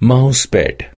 mousepad